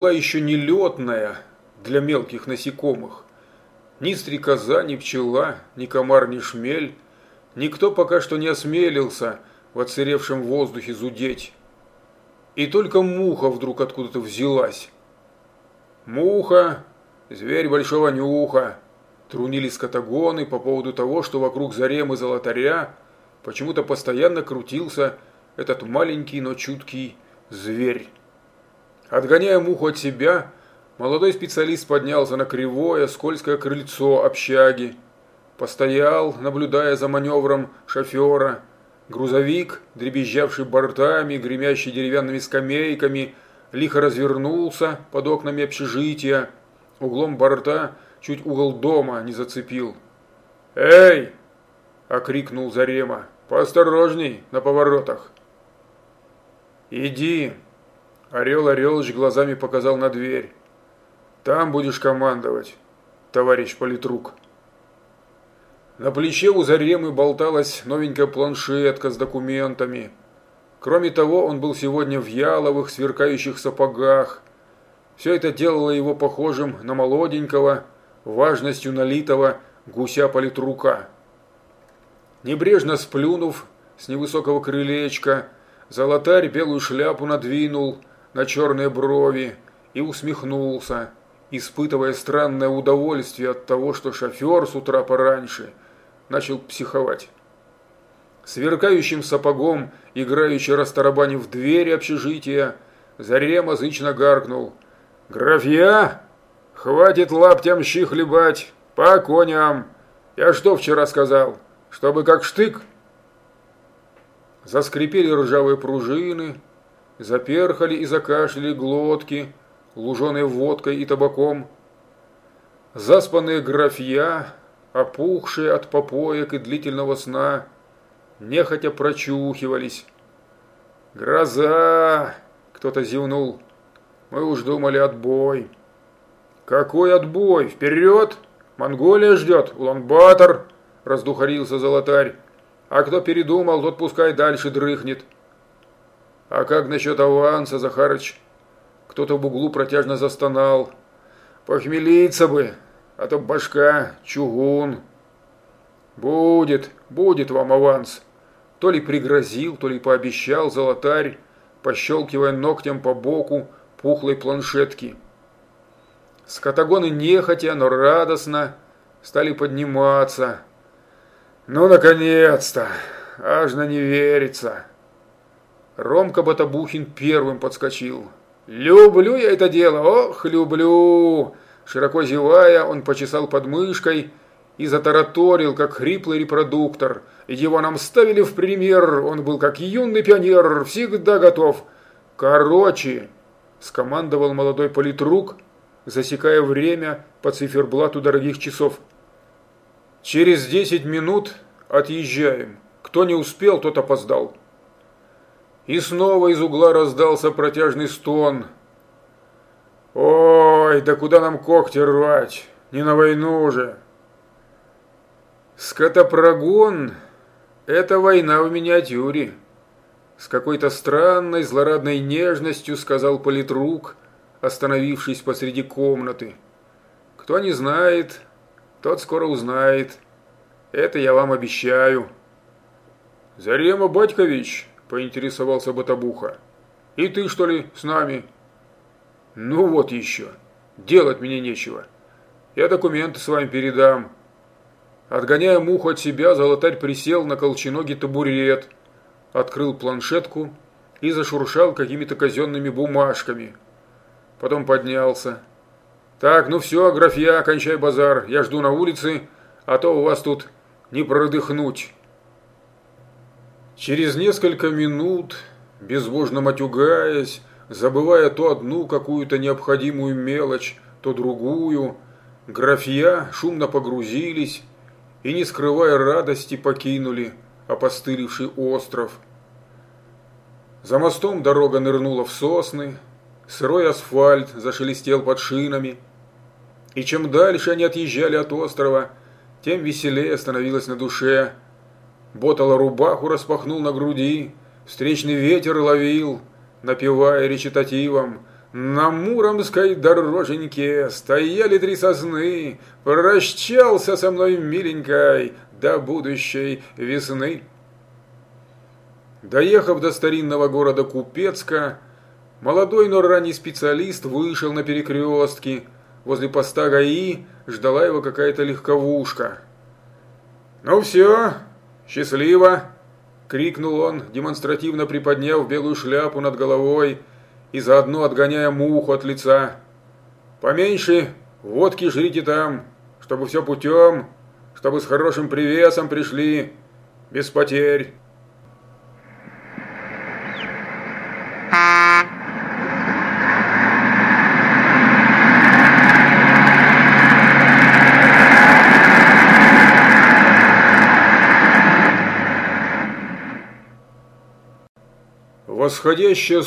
была еще не летная для мелких насекомых. Ни стрекоза, ни пчела, ни комар, ни шмель. Никто пока что не осмелился в отсыревшем воздухе зудеть. И только муха вдруг откуда-то взялась. «Муха! Зверь большого нюха!» Трунили скотагоны по поводу того, что вокруг заремы золотаря почему-то постоянно крутился этот маленький, но чуткий зверь. Отгоняя муху от себя, молодой специалист поднялся на кривое, скользкое крыльцо общаги. Постоял, наблюдая за маневром шофера. Грузовик, дребезжавший бортами, гремящий деревянными скамейками, лихо развернулся под окнами общежития. Углом борта чуть угол дома не зацепил. «Эй!» – окрикнул Зарема. «Поосторожней на поворотах!» «Иди!» Орел Орелыч глазами показал на дверь. «Там будешь командовать, товарищ политрук». На плече у Заремы болталась новенькая планшетка с документами. Кроме того, он был сегодня в яловых, сверкающих сапогах. Все это делало его похожим на молоденького, важностью налитого гуся-политрука. Небрежно сплюнув с невысокого крылечка, золотарь белую шляпу надвинул – на черные брови и усмехнулся, испытывая странное удовольствие от того, что шофер с утра пораньше начал психовать. Сверкающим сапогом, играючи расторобанив двери общежития, Зарема зычно гаркнул. «Графья! Хватит лаптям щи хлебать! По коням! Я что вчера сказал? Чтобы как штык?» Заскрипели ржавые пружины, Заперхали и закашляли глотки, луженые водкой и табаком. Заспанные графья, опухшие от попоек и длительного сна, нехотя прочухивались. «Гроза!» – кто-то зевнул. «Мы уж думали отбой». «Какой отбой? Вперед! Монголия ждет! Улан-Батор!» – раздухарился золотарь. «А кто передумал, тот пускай дальше дрыхнет». «А как насчет аванса, Захарыч?» Кто-то в углу протяжно застонал. «Похмелиться бы, а то башка, чугун». «Будет, будет вам аванс». То ли пригрозил, то ли пообещал золотарь, пощелкивая ногтем по боку пухлой планшетки. Скотагоны нехотя, но радостно стали подниматься. «Ну, наконец-то! Аж на не верится!» Ромка Батабухин первым подскочил. «Люблю я это дело, ох, люблю!» Широко зевая, он почесал подмышкой и затараторил, как хриплый репродуктор. Его нам ставили в пример, он был как юный пионер, всегда готов. «Короче!» – скомандовал молодой политрук, засекая время по циферблату дорогих часов. «Через десять минут отъезжаем. Кто не успел, тот опоздал». И снова из угла раздался протяжный стон. «Ой, да куда нам когти рвать? Не на войну же!» «Скотопрогон – это война в миниатюре», – с какой-то странной злорадной нежностью сказал политрук, остановившись посреди комнаты. «Кто не знает, тот скоро узнает. Это я вам обещаю». «Зарема Батькович», поинтересовался Батабуха. «И ты, что ли, с нами?» «Ну вот еще. Делать мне нечего. Я документы с вами передам». Отгоняя муху от себя, золотарь присел на колченогий табурет, открыл планшетку и зашуршал какими-то казенными бумажками. Потом поднялся. «Так, ну все, графья, кончай базар, я жду на улице, а то у вас тут не продыхнуть». Через несколько минут, безбожно матюгаясь, забывая то одну какую-то необходимую мелочь, то другую, графья шумно погрузились и, не скрывая радости, покинули опостылевший остров. За мостом дорога нырнула в сосны, сырой асфальт зашелестел под шинами, и чем дальше они отъезжали от острова, тем веселее становилось на душе – Ботала рубаху распахнул на груди, встречный ветер ловил, напевая речитативом на Муромской дороженьке стояли три сосны, прощался со мной миленькой до будущей весны. Доехав до старинного города Купецка, молодой, но ранний специалист вышел на перекрестке. Возле поста ГАИ ждала его какая-то легковушка. «Ну все, счастливо!» – крикнул он, демонстративно приподняв белую шляпу над головой – и заодно отгоняя муху от лица. Поменьше водки жрите там, чтобы все путем, чтобы с хорошим привесом пришли, без потерь. Восходящее